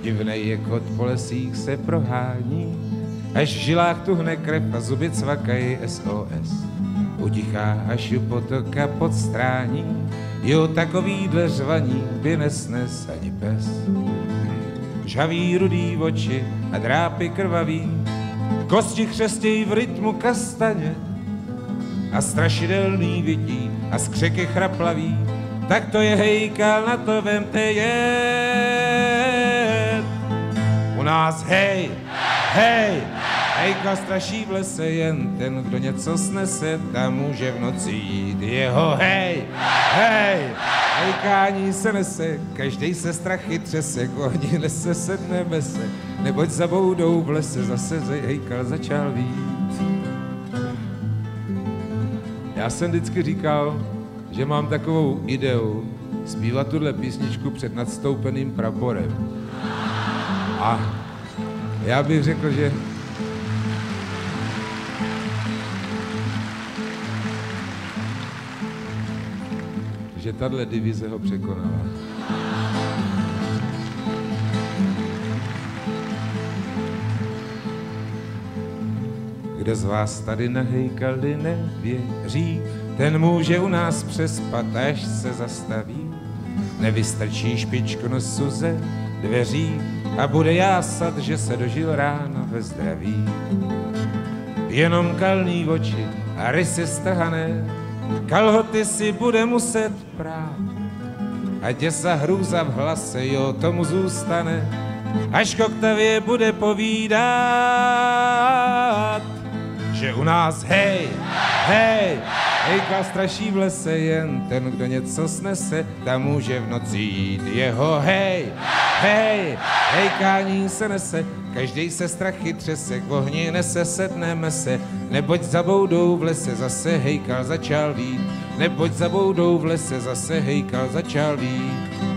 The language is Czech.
divnej je kot po lesích se prohání, až v žilách tuhne krev a zuby cvakají SOS. Utichá, až ju potoka podstrání, jo takovýhle řvaní by nesnes ani pes. Žaví rudý oči a drápy krvavý, kosti chřestějí v rytmu kastaně a strašidelný vidí a skřeky chraplavý, tak to je hejkal, na to vemte jet. Nás hej, hej, hejka straší v lese jen ten, kdo něco snese, tam může v noci jít jeho hej, hej. Hejkání se nese, každý se strachy třese, kohni nese sedneme se, neboť za boudou v lese zase hejkal začal vít. Já jsem vždycky říkal, že mám takovou ideu zpívat tuhle písničku před nadstoupeným praporem. A já bych řekl, že že tahle divize ho překonala. Kdo z vás tady na hejkali nevěří, ten může u nás přespat, až se zastaví. Nevystrčí špičku nosu ze dveří a bude jásat, že se dožil ráno ve zdraví. Jenom kalný oči a rysy strhané, kalhoty si bude muset prát. A děsa hrůza v hlase, jo, tomu zůstane, až koktavě bude povídat, že u nás hej, hej, hejka straší v lese jen ten, kdo něco snese, tam může v noci jít jeho hej, hej, hejkání se nese, každý se strachy třese, k ohni nese, sedneme se, neboť za boudou v lese zase hejkal začal vít, neboť za boudou v lese zase hejkal začal vít. Hej!